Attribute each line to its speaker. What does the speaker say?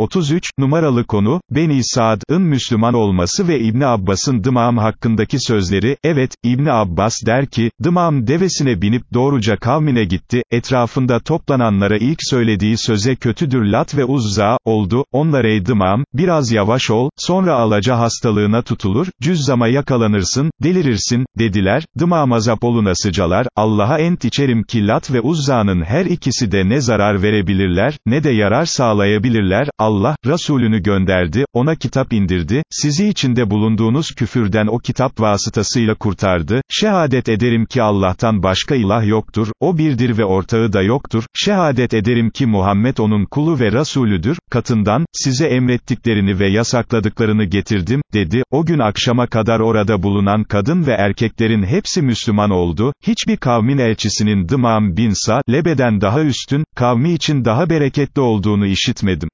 Speaker 1: 33, numaralı konu, Beni Saad'ın Müslüman olması ve İbni Abbas'ın Dımam hakkındaki sözleri, evet, İbni Abbas der ki, Dımam devesine binip doğruca kavmine gitti, etrafında toplananlara ilk söylediği söze kötüdür Lat ve Uzza, oldu, onlar ey Dımam, biraz yavaş ol, sonra alaca hastalığına tutulur, cüzzama yakalanırsın, delirirsin, dediler, Dımam azap olunasıcalar, Allah'a ent içerim ki Lat ve Uzza'nın her ikisi de ne zarar verebilirler, ne de yarar sağlayabilirler, Allah, Resulünü gönderdi, ona kitap indirdi, sizi içinde bulunduğunuz küfürden o kitap vasıtasıyla kurtardı, şehadet ederim ki Allah'tan başka ilah yoktur, o birdir ve ortağı da yoktur, şehadet ederim ki Muhammed onun kulu ve Resulüdür, katından, size emrettiklerini ve yasakladıklarını getirdim, dedi, o gün akşama kadar orada bulunan kadın ve erkeklerin hepsi Müslüman oldu, hiçbir kavmin elçisinin Dımam bin Sa, Lebe'den daha üstün, kavmi için daha bereketli olduğunu işitmedim.